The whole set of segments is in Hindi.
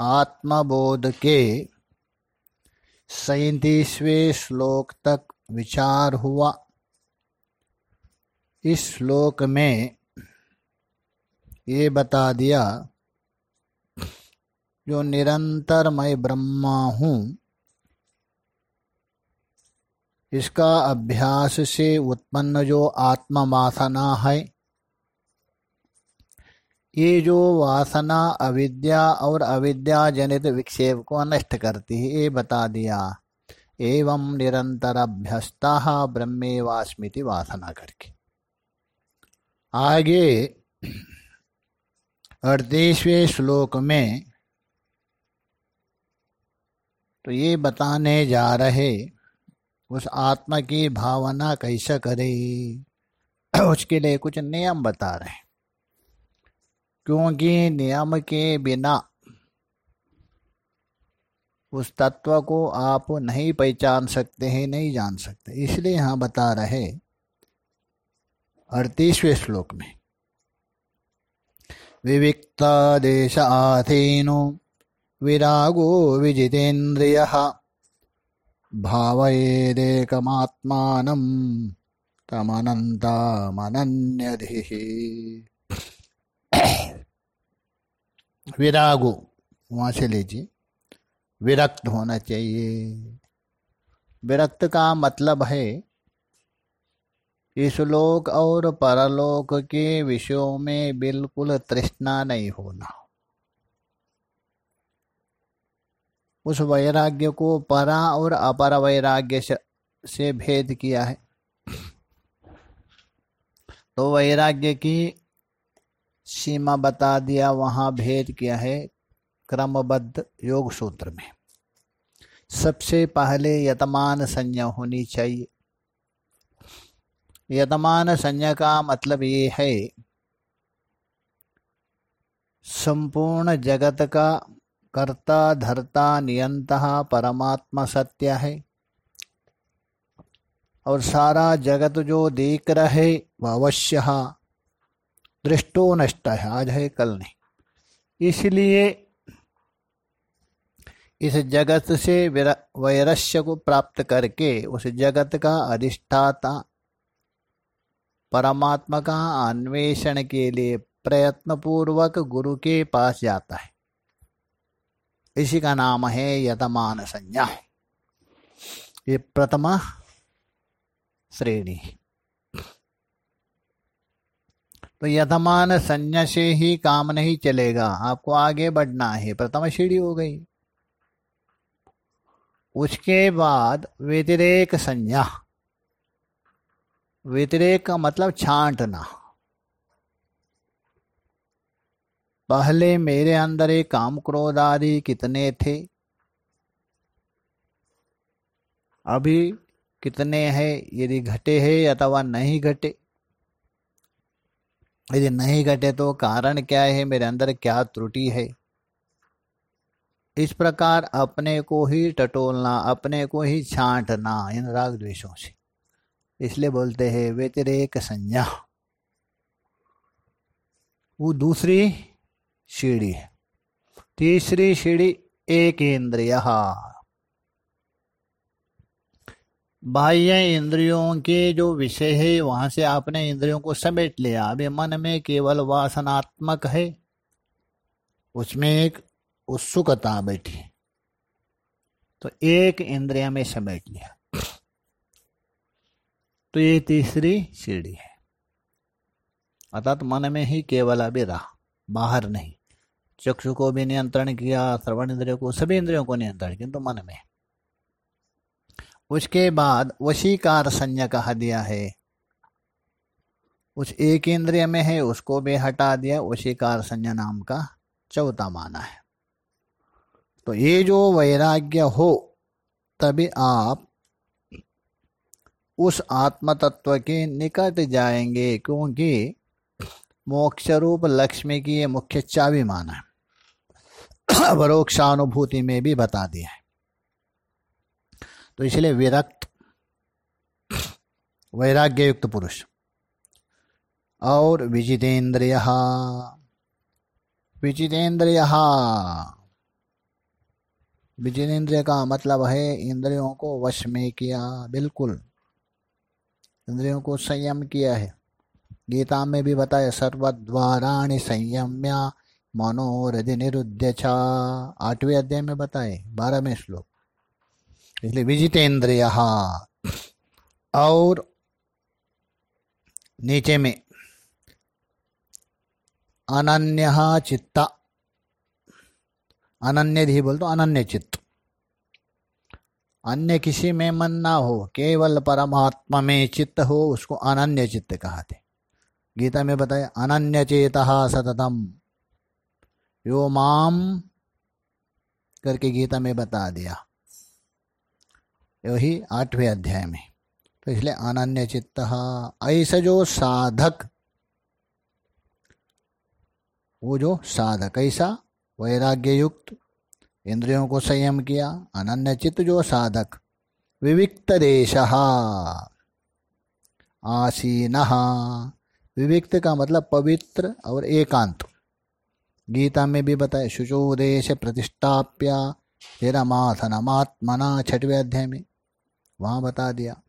आत्मबोध के सैतीसवें श्लोक तक विचार हुआ। इस श्लोक में ये बता दिया, जो निरंतर मैं ब्रह्मा हूँ, इसका अभ्यास से उत्पन्न जो आत्म वासना है ये जो वासना अविद्या और अविद्या जनित विक्षेप को नष्ट करती है, ये बता दिया। एवं निरंतर अभ्यस्ता ब्रह्मे वास्मिति वासना करके। आगे अड़तीसवें श्लोक में तो ये बताने जा रहे, उस आत्मा की भावना कैसे करे, उसके लिए कुछ नियम बता रहे क्योंकि नियम के बिना उस तत्व को आप नहीं पहचान सकते हैं, नहीं जान सकते। इसलिए यहाँ बता रहे अड़तीसवें श्लोक में, विविक्त देश आधीनो, विरागो विजितेन्द्रिय भावेदेकमात्मानं तमनन्तामनन्यधिः। विरागो वहाँ से लीजिए। विरक्त होना चाहिए। विरक्त का मतलब है, इस लोक और परलोक के विषयों में बिल्कुल तृष्णा नहीं होना। उस वैराग्य को परा और अपर वैराग्य से भेद किया है। तो वैराग्य की सीमा बता दिया, वहाँ भेद किया है क्रमबद्ध योग सूत्र में। सबसे पहले यतमान संज्ञा होनी चाहिए। यतमान संज्ञा का मतलब ये है, संपूर्ण जगत का कर्ता धरता नियंता परमात्मा सत्य है, और सारा जगत जो देख रहे वह अवश्य दृष्टो नष्ट है आज है कल नहीं। इसलिए इस जगत से वैरस्य को प्राप्त करके उस जगत का अधिष्ठाता, परमात्मा का अन्वेषण के लिए प्रयत्न पूर्वक गुरु के पास जाता है। इसी का नाम है यतमान संज्ञा ये प्रथमा श्रेणी। तो यथमान संज्ञा से ही काम नहीं चलेगा। आपको आगे बढ़ना है। प्रथम सीढ़ी हो गई। उसके बाद व्यतिरेक संज्ञा। व्यतिरेक का मतलब छांटना। पहले मेरे अंदर एक काम क्रोध आदि कितने थे? अभी कितने हैं? यदि घटे हैं अथवा नहीं घटे। यदि नहीं घटे तो कारण क्या है? मेरे अंदर क्या त्रुटि है? इस प्रकार अपने को ही टटोलना, अपने को ही छांटना, इन राग द्वेषों से। इसलिए बोलते हैं, व्यतिरेक संज्ञा। वो दूसरी सीढ़ी है। तीसरी सीढ़ी एक इंद्रिय बाह्य इंद्रियों के जो विषय है, वहाँ से आपने इंद्रियों को समेट लिया। अभी मन में केवल वासनात्मक है, उसमें एक उत्सुकता बैठी। तो एक इंद्रिया में समेट लिया। तो ये तीसरी सीढ़ी है। अर्थात मन में ही केवल अभी रहा, बाहर नहीं। चक्षु को भी नियंत्रण किया, श्रवण इंद्रियों को, सभी इंद्रियों को नियंत्रण किंतु मन में। उसके बाद वशीकार संज्ञा कहा दिया है। उस एक इंद्रिय में है, उसको भी हटा दिया। वशीकार संज्ञा नाम का चौथा माना है। तो ये जो वैराग्य हो, तभी आप उस आत्म तत्व के निकट जाएँगे, क्योंकि मोक्ष रूप लक्ष्मी की ये मुख्य चाबी माना है। परोक्षानुभूति में भी बता दिया है। तो इसलिए विरक्त वैराग्य युक्त पुरुष। और विजितेंद्रिय विजितेंद्रिय। विजितेंद्रिय का मतलब है इंद्रियों को वश में किया, बिल्कुल। इंद्रियों को संयम किया है। गीता में भी बताया, सर्वद्वाराणि संयम्या मनोरधि निरुद्ध आठवें अध्याय में बताए, बारहवें श्लोक। इसलिए विजितेंद्रिय और नीचे में, अनन्य चित्ता। अनन्य धी बोल तो अनन्य चित्त। अन्य किसी में मन ना हो, केवल परमात्मा में चित्त हो, उसको अनन्य चित्त कहते गीता में बताया, अनन्य चेत सततम। यो माम करके गीता में बता दिया। यही आठवें अध्याय में। तो इसलिए अनन्य चित्त ऐसा जो साधक, वो जो साधक, ऐसा वैराग्य युक्त इंद्रियों को संयम किया अनन्य चित्त जो साधक, विविक्त देश, आसीन, विविक्त का मतलब पवित्र और एकांत। गीता में भी बताए शुचो देश प्रतिष्ठाप्या, तेरा माथनमात्मना छठवें अध्याय में। वहाँ बता दिया।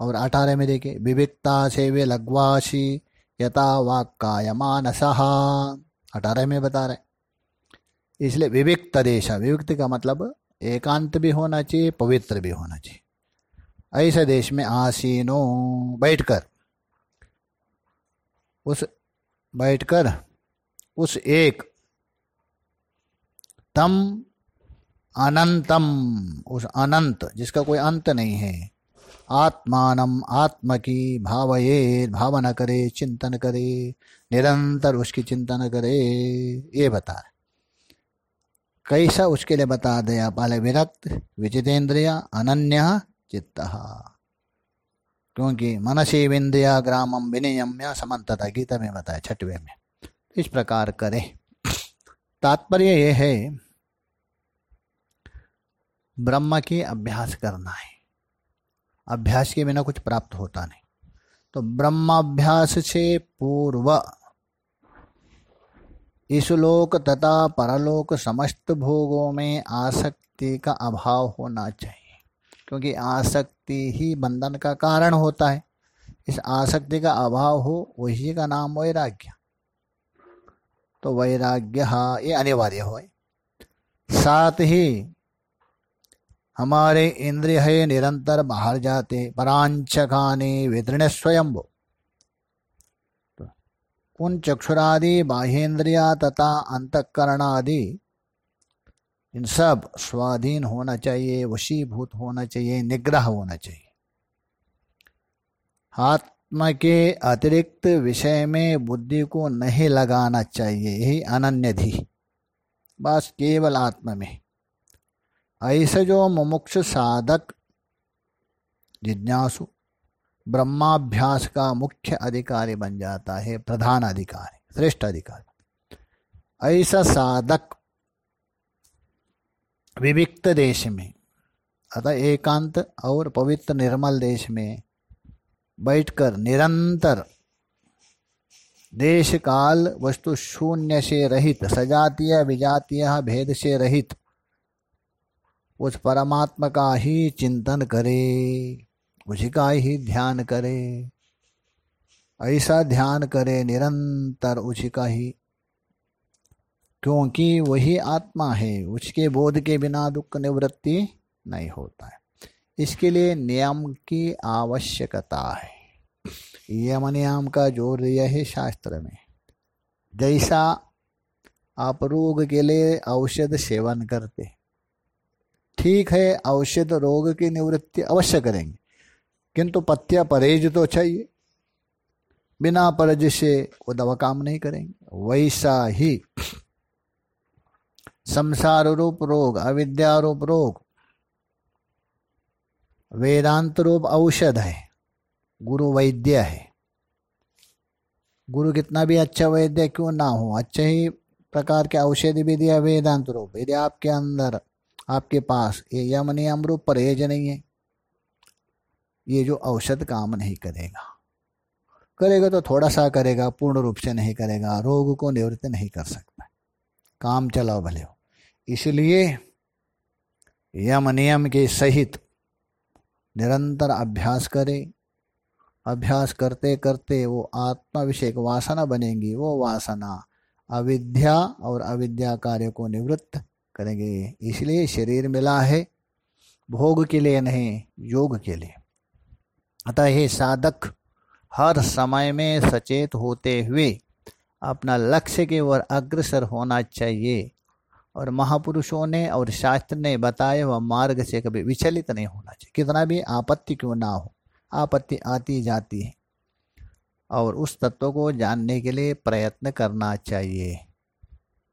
और अठारह में देखे विविकता से वे लघ्वासी यथा वाक्काय मानस अठारह में बता रहे इसलिए विविक्त देश, विविक्त का मतलब एकांत भी होना चाहिए, पवित्र भी होना चाहिए। ऐसे देश में आसीनो, बैठकर, उस बैठकर, उस एक, तम अनंतम, उस अनंत, जिसका कोई अंत नहीं है। आत्मानम, आत्म की भावये, भावना करे, चिंतन करे, निरंतर उसकी चिंतन करे, ये बता कैसा उसके लिए बता दिया? पहले विरक्त, विजितेंद्रिय, अनन्य, चित्त। क्योंकि मनसी विंद्रिया ग्रामम विनियम्य, समन्तता गीता में बताया, छठवे में। इस प्रकार करे। तात्पर्य यह है ब्रह्म के अभ्यास करना है। अभ्यास के बिना कुछ प्राप्त होता नहीं। तो ब्रह्माभ्यास से पूर्व इस लोक तथा परलोक समस्त भोगों में आसक्ति का अभाव होना चाहिए। क्योंकि आसक्ति ही बंधन का कारण होता है। इस आसक्ति का अभाव हो, वही का नाम वैराग्य। तो वैराग्य ये अनिवार्य हो। साथ ही हमारे इंद्रिय निरंतर बाहर जाते परांच खाने वितृण स्वयं उन चक्षुरादि बाह्येन्द्रिया तथा अंतकरण आदि इन सब स्वाधीन होना चाहिए, वशीभूत होना चाहिए, निग्रह होना चाहिए। आत्मा के अतिरिक्त विषय में बुद्धि को नहीं लगाना चाहिए, यही अनन्य धी बस केवल आत्मा में। ऐसे जो मुमुक्ष साधक जिज्ञासु ब्रह्माभ्यास का मुख्य अधिकारी बन जाता है, प्रधान अधिकारी, श्रेष्ठ अधिकारी। ऐसा साधक विविक्त देश में, अतः एकांत और पवित्र निर्मल देश में बैठकर निरंतर देश काल वस्तु शून्य से रहित, सजातीय, विजातीय, भेद से रहित उस परमात्मा का ही चिंतन करे, उसी का ही ध्यान करे। ऐसा ध्यान करे निरंतर उसी का ही। क्योंकि वही आत्मा है, उसके बोध के बिना दुख निवृत्ति नहीं होता है। इसके लिए नियम की आवश्यकता है। यम नियम का ज़ोर दिया है शास्त्र में। जैसा आप रोग के लिए औषध सेवन करते ठीक है, औषध रोग की निवृत्ति अवश्य करेंगे। किंतु पथ्य परहेज तो चाहिए। बिना परज से वो दवा काम नहीं करेंगे। वैसा ही संसार रूप रोग, अविद्या रूप रोग, वेदांत रूप औषध है। गुरु वैद्य है। गुरु कितना भी अच्छा वैद्य क्यों ना हो, अच्छे ही प्रकार के औषधि भी दिया वेदांत रूप। यदि आपके अंदर आपके पास ये यम नियम रूप परहेज नहीं है। ये जो औषध काम नहीं करेगा। करेगा तो थोड़ा सा करेगा, पूर्ण रूप से नहीं करेगा, रोग को निवृत्त नहीं कर सकता। काम चलाओ भले हो। इसलिए यम नियम के सहित निरंतर अभ्यास करे। अभ्यास करते करते वो आत्माभिषेक वासना बनेगी। वो वासना अविद्या और अविद्या कार्य को निवृत्त करेंगे। इसलिए शरीर मिला है भोग के लिए नहीं, योग के लिए। अतः हे साधक, हर समय में सचेत होते हुए अपना लक्ष्य के ओर अग्रसर होना चाहिए। और महापुरुषों ने और शास्त्र ने बताए वह मार्ग से कभी विचलित नहीं होना चाहिए। कितना भी आपत्ति क्यों ना हो, आपत्ति आती जाती है। और उस तत्व को जानने के लिए प्रयत्न करना चाहिए।